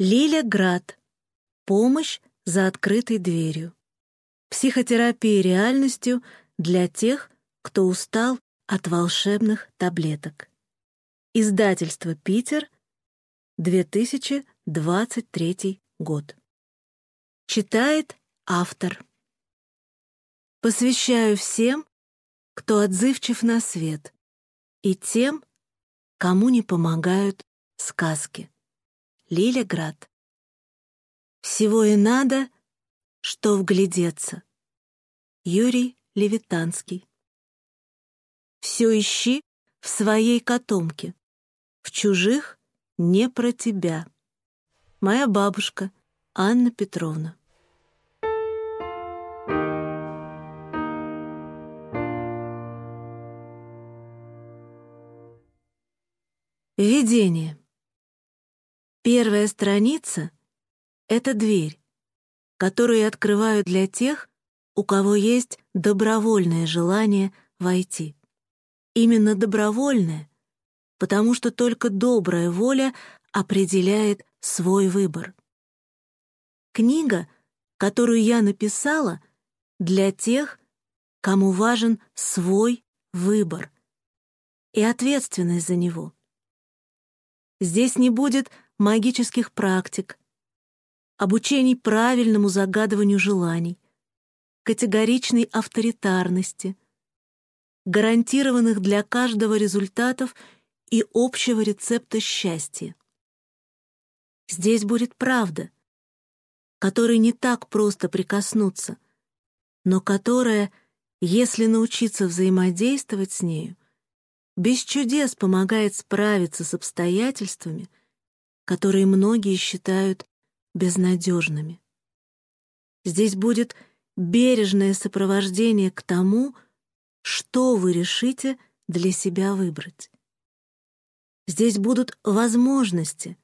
Лиля Град. Помощь за открытой дверью. Психотерапия реальностью для тех, кто устал от волшебных таблеток. Издательство «Питер», 2023 год. Читает автор. Посвящаю всем, кто отзывчив на свет, и тем, кому не помогают сказки. Лиля Град. Всего и надо, что вглядеться. Юрий Левитанский. Все ищи в своей котомке, в чужих не про тебя. Моя бабушка Анна Петровна. Введение. Первая страница — это дверь, которую я открываю для тех, у кого есть добровольное желание войти. Именно добровольное, потому что только добрая воля определяет свой выбор. Книга, которую я написала, для тех, кому важен свой выбор и ответственность за него. Здесь не будет магических практик, обучений правильному загадыванию желаний, категоричной авторитарности, гарантированных для каждого результатов и общего рецепта счастья. Здесь будет правда, которой не так просто прикоснуться, но которая, если научиться взаимодействовать с нею, без чудес помогает справиться с обстоятельствами, которые многие считают безнадежными. Здесь будет бережное сопровождение к тому, что вы решите для себя выбрать. Здесь будут возможности,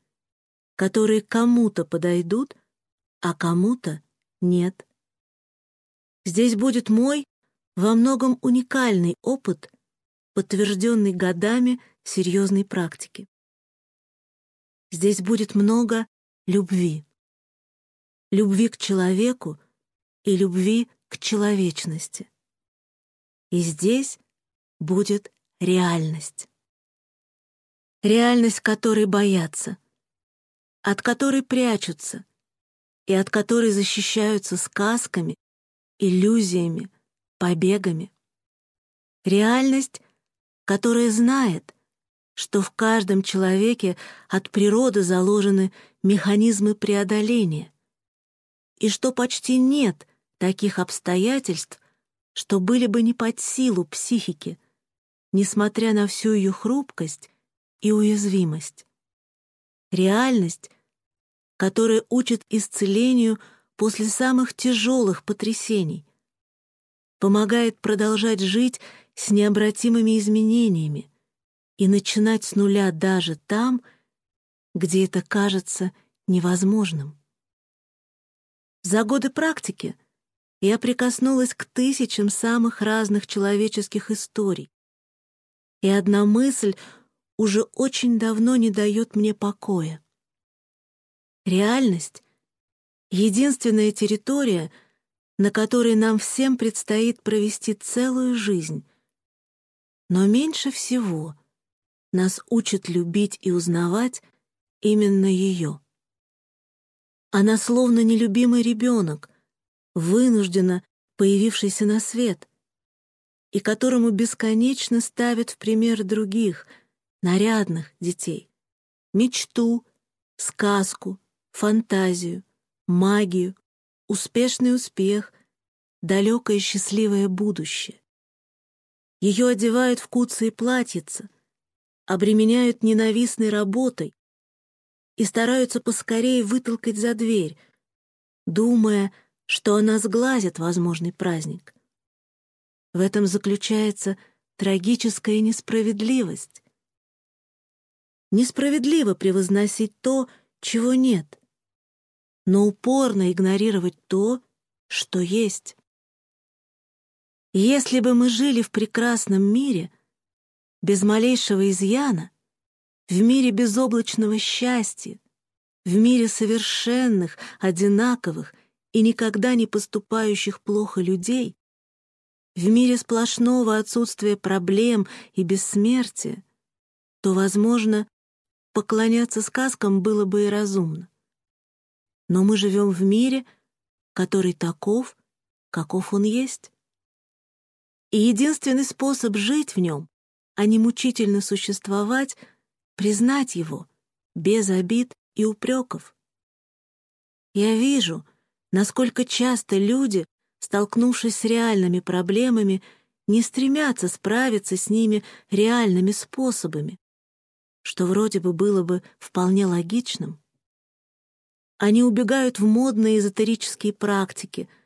которые кому-то подойдут, а кому-то нет. Здесь будет мой во многом уникальный опыт подтвержденный годами серьезной практики. Здесь будет много любви. Любви к человеку и любви к человечности. И здесь будет реальность. Реальность, которой боятся, от которой прячутся и от которой защищаются сказками, иллюзиями, побегами. Реальность, которая знает, что в каждом человеке от природы заложены механизмы преодоления, и что почти нет таких обстоятельств, что были бы не под силу психики, несмотря на всю ее хрупкость и уязвимость. Реальность, которая учит исцелению после самых тяжелых потрясений, помогает продолжать жить с необратимыми изменениями и начинать с нуля даже там, где это кажется невозможным. За годы практики я прикоснулась к тысячам самых разных человеческих историй, и одна мысль уже очень давно не дает мне покоя. Реальность — единственная территория, на которой нам всем предстоит провести целую жизнь, но меньше всего нас учат любить и узнавать именно ее. Она словно нелюбимый ребенок, вынужденно появившийся на свет, и которому бесконечно ставят в пример других, нарядных детей, мечту, сказку, фантазию, магию, успешный успех, далекое счастливое будущее. Ее одевают в куцы и платьица, обременяют ненавистной работой и стараются поскорее вытолкать за дверь, думая, что она сглазит возможный праздник. В этом заключается трагическая несправедливость. Несправедливо превозносить то, чего нет, но упорно игнорировать то, что есть. Если бы мы жили в прекрасном мире, без малейшего изъяна, в мире безоблачного счастья, в мире совершенных, одинаковых и никогда не поступающих плохо людей, в мире сплошного отсутствия проблем и бессмертия, то, возможно, поклоняться сказкам было бы и разумно. Но мы живем в мире, который таков, каков он есть. И единственный способ жить в нем, а не мучительно существовать, признать его без обид и упреков. Я вижу, насколько часто люди, столкнувшись с реальными проблемами, не стремятся справиться с ними реальными способами, что вроде бы было бы вполне логичным. Они убегают в модные эзотерические практики —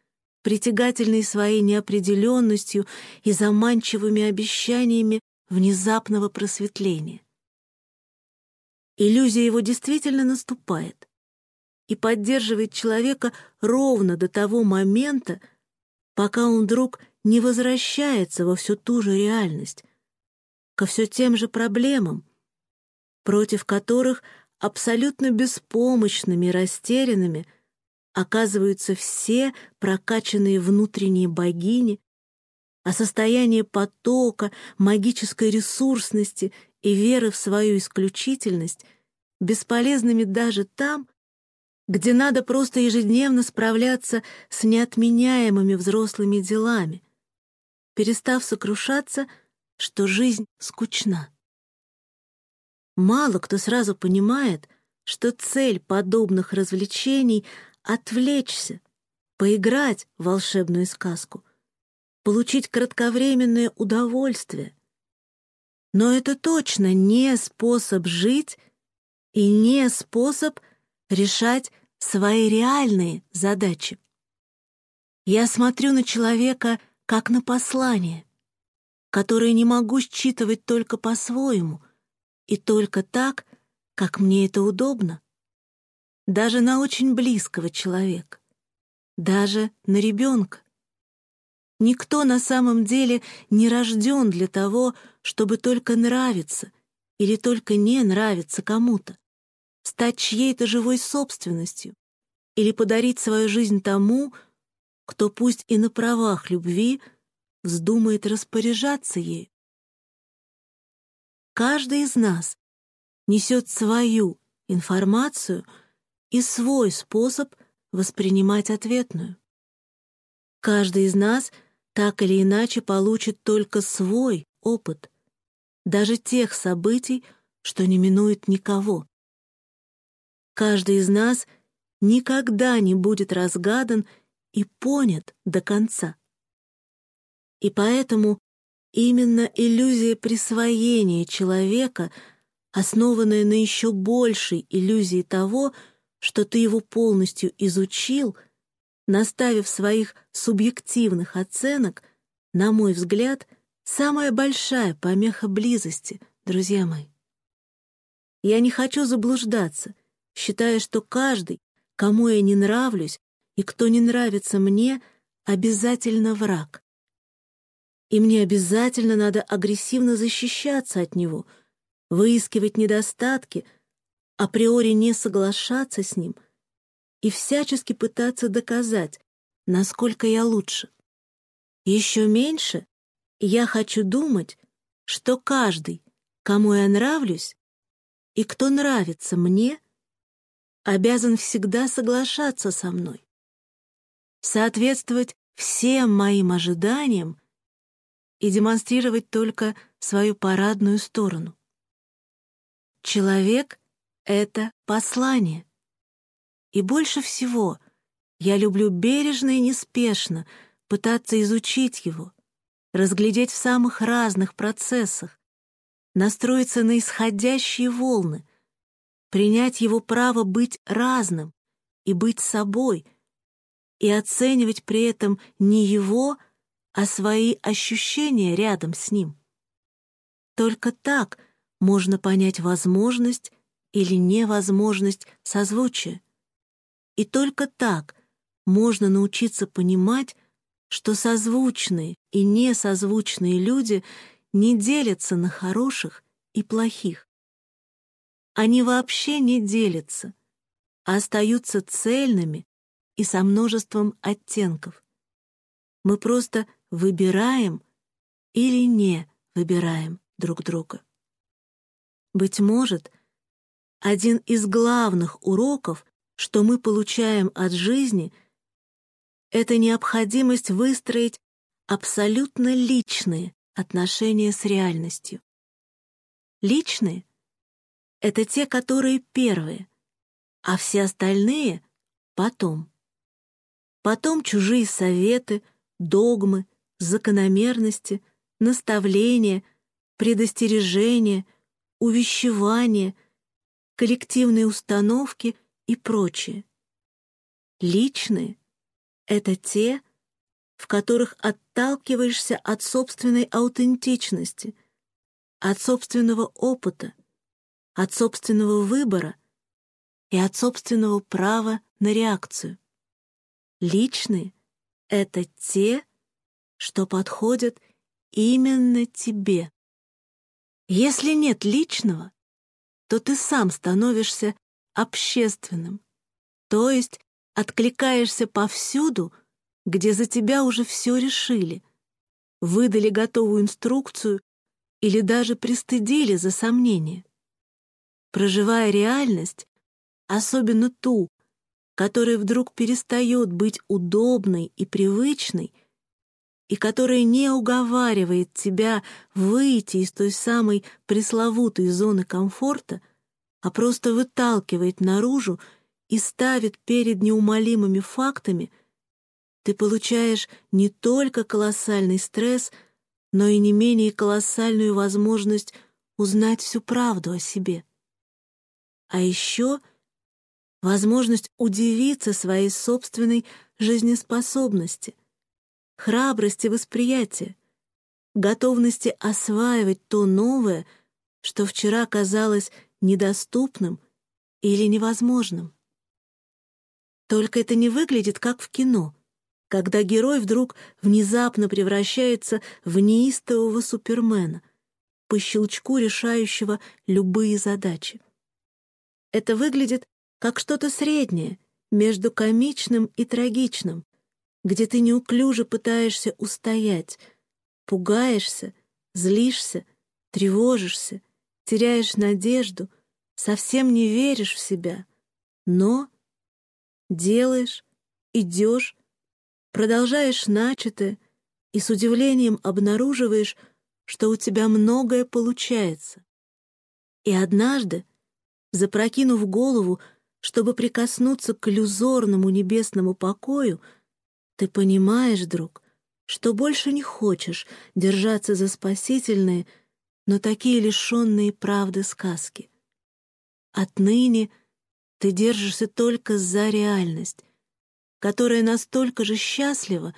притягательный своей неопределенностью и заманчивыми обещаниями внезапного просветления. Иллюзия его действительно наступает и поддерживает человека ровно до того момента, пока он вдруг не возвращается во всю ту же реальность, ко все тем же проблемам, против которых абсолютно беспомощными и растерянными – оказываются все прокачанные внутренние богини, а состояние потока, магической ресурсности и веры в свою исключительность бесполезными даже там, где надо просто ежедневно справляться с неотменяемыми взрослыми делами, перестав сокрушаться, что жизнь скучна. Мало кто сразу понимает, что цель подобных развлечений — отвлечься, поиграть в волшебную сказку, получить кратковременное удовольствие. Но это точно не способ жить и не способ решать свои реальные задачи. Я смотрю на человека как на послание, которое не могу считывать только по-своему и только так, как мне это удобно даже на очень близкого человека, даже на ребенка. Никто на самом деле не рожден для того, чтобы только нравиться или только не нравиться кому-то, стать чьей-то живой собственностью или подарить свою жизнь тому, кто пусть и на правах любви вздумает распоряжаться ей. Каждый из нас несет свою информацию — и свой способ воспринимать ответную. Каждый из нас так или иначе получит только свой опыт, даже тех событий, что не минует никого. Каждый из нас никогда не будет разгадан и понят до конца. И поэтому именно иллюзия присвоения человека, основанная на еще большей иллюзии того, что ты его полностью изучил, наставив своих субъективных оценок, на мой взгляд, самая большая помеха близости, друзья мои. Я не хочу заблуждаться, считая, что каждый, кому я не нравлюсь и кто не нравится мне, обязательно враг. И мне обязательно надо агрессивно защищаться от него, выискивать недостатки — априори не соглашаться с ним и всячески пытаться доказать, насколько я лучше. Еще меньше я хочу думать, что каждый, кому я нравлюсь, и кто нравится мне, обязан всегда соглашаться со мной, соответствовать всем моим ожиданиям и демонстрировать только свою парадную сторону. Человек это послание. И больше всего я люблю бережно и неспешно пытаться изучить его, разглядеть в самых разных процессах, настроиться на исходящие волны, принять его право быть разным и быть собой, и оценивать при этом не его, а свои ощущения рядом с ним. Только так можно понять возможность или невозможность созвучия. И только так можно научиться понимать, что созвучные и несозвучные люди не делятся на хороших и плохих. Они вообще не делятся, а остаются цельными и со множеством оттенков. Мы просто выбираем или не выбираем друг друга. Быть может, один из главных уроков, что мы получаем от жизни, это необходимость выстроить абсолютно личные отношения с реальностью. Личные — это те, которые первые, а все остальные — потом. Потом чужие советы, догмы, закономерности, наставления, предостережения, увещевания, коллективные установки и прочее. Личные — это те, в которых отталкиваешься от собственной аутентичности, от собственного опыта, от собственного выбора и от собственного права на реакцию. Личные — это те, что подходят именно тебе. Если нет личного, то ты сам становишься общественным, то есть откликаешься повсюду — где за тебя уже все решили, выдали готовую инструкцию или даже пристыдили за сомнение. Проживая реальность, особенно ту, которая вдруг перестает быть удобной и привычной, и которая не уговаривает тебя выйти из той самой пресловутой зоны комфорта, а просто выталкивает наружу и ставит перед неумолимыми фактами — ты получаешь не только колоссальный стресс, но и не менее колоссальную возможность узнать всю правду о себе. А еще возможность удивиться своей собственной жизнеспособности, храбрости восприятия, готовности осваивать то новое, что вчера казалось недоступным или невозможным. Только это не выглядит как в кино — когда герой вдруг внезапно превращается в неистового супермена, по щелчку решающего любые задачи. Это выглядит как что-то среднее между комичным и трагичным, где ты неуклюже пытаешься устоять, пугаешься, злишься, тревожишься, теряешь надежду, совсем не веришь в себя, но делаешь, идешь, продолжаешь начатое и с удивлением обнаруживаешь, что у тебя многое получается. И однажды, запрокинув голову, чтобы прикоснуться к иллюзорному небесному покою, ты понимаешь, друг, что больше не хочешь держаться за спасительные, но такие лишенные правды сказки. Отныне ты держишься только за реальность, которая настолько же счастлива,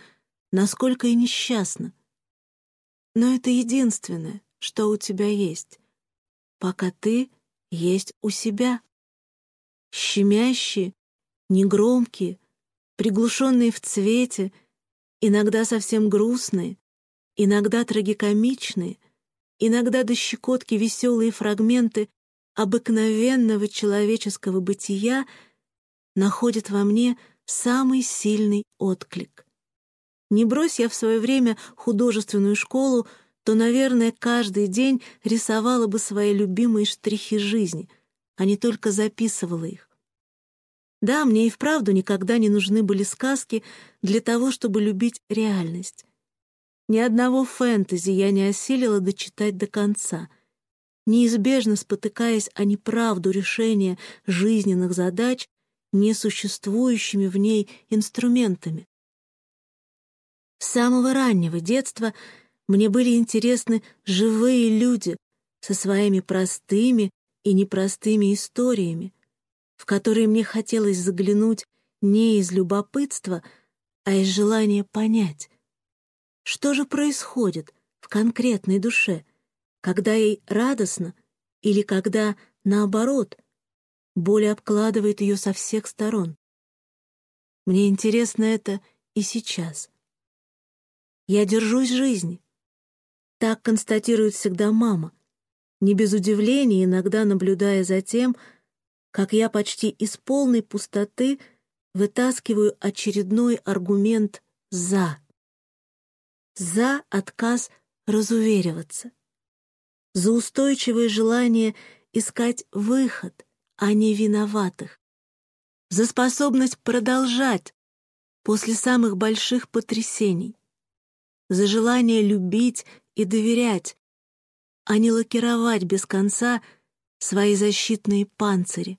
насколько и несчастна. Но это единственное, что у тебя есть, пока ты есть у себя. Щемящие, негромкие, приглушенные в цвете, иногда совсем грустные, иногда трагикомичные, иногда до щекотки веселые фрагменты обыкновенного человеческого бытия находят во мне — самый сильный отклик. Не брось я в свое время художественную школу, то, наверное, каждый день рисовала бы свои любимые штрихи жизни, а не только записывала их. Да, мне и вправду никогда не нужны были сказки для того, чтобы любить реальность. Ни одного фэнтези я не осилила дочитать до конца, неизбежно спотыкаясь о неправду решения жизненных задач несуществующими в ней инструментами. С самого раннего детства мне были интересны живые люди со своими простыми и непростыми историями, в которые мне хотелось заглянуть не из любопытства, а из желания понять, что же происходит в конкретной душе, когда ей радостно или когда, наоборот, Боль обкладывает ее со всех сторон. Мне интересно это и сейчас. Я держусь жизни. Так констатирует всегда мама, не без удивления, иногда наблюдая за тем, как я почти из полной пустоты вытаскиваю очередной аргумент «за». За отказ разувериваться. За устойчивое желание искать выход, а не виноватых. За способность продолжать после самых больших потрясений. За желание любить и доверять, а не лакировать без конца свои защитные панцири.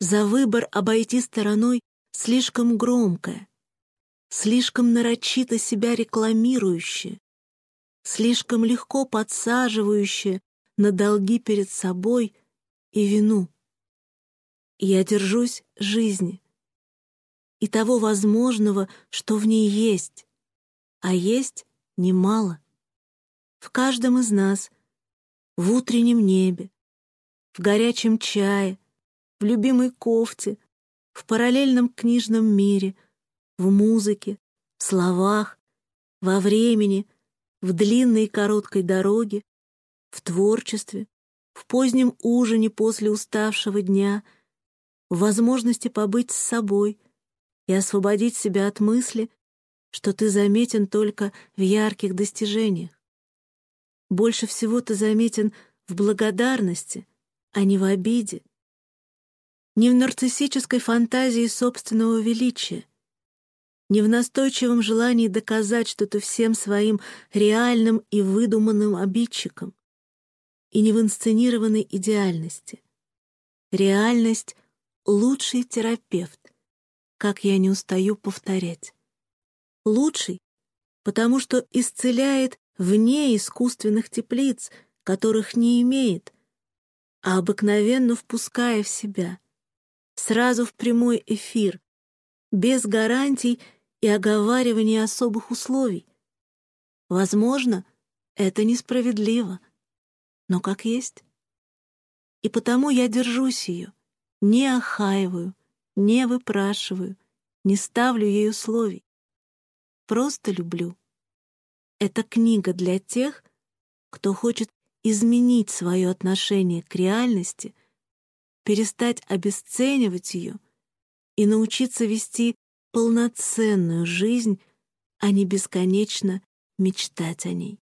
За выбор обойти стороной слишком громкое, слишком нарочито себя рекламирующее, слишком легко подсаживающее на долги перед собой и вину. Я держусь жизни и того возможного, что в ней есть, а есть немало. В каждом из нас, в утреннем небе, в горячем чае, в любимой кофте, в параллельном книжном мире, в музыке, в словах, во времени, в длинной и короткой дороге, в творчестве, в позднем ужине после уставшего дня, в возможности побыть с собой и освободить себя от мысли, что ты заметен только в ярких достижениях. Больше всего ты заметен в благодарности, а не в обиде. Не в нарциссической фантазии собственного величия, не в настойчивом желании доказать что-то всем своим реальным и выдуманным обидчикам, и не в инсценированной идеальности. Реальность — лучший терапевт, как я не устаю повторять. Лучший, потому что исцеляет вне искусственных теплиц, которых не имеет, а обыкновенно впуская в себя, сразу в прямой эфир, без гарантий и оговаривания особых условий. Возможно, это несправедливо, но как есть. И потому я держусь ее, не охаиваю, не выпрашиваю, не ставлю ей условий. Просто люблю. Это книга для тех, кто хочет изменить свое отношение к реальности, перестать обесценивать ее и научиться вести полноценную жизнь, а не бесконечно мечтать о ней.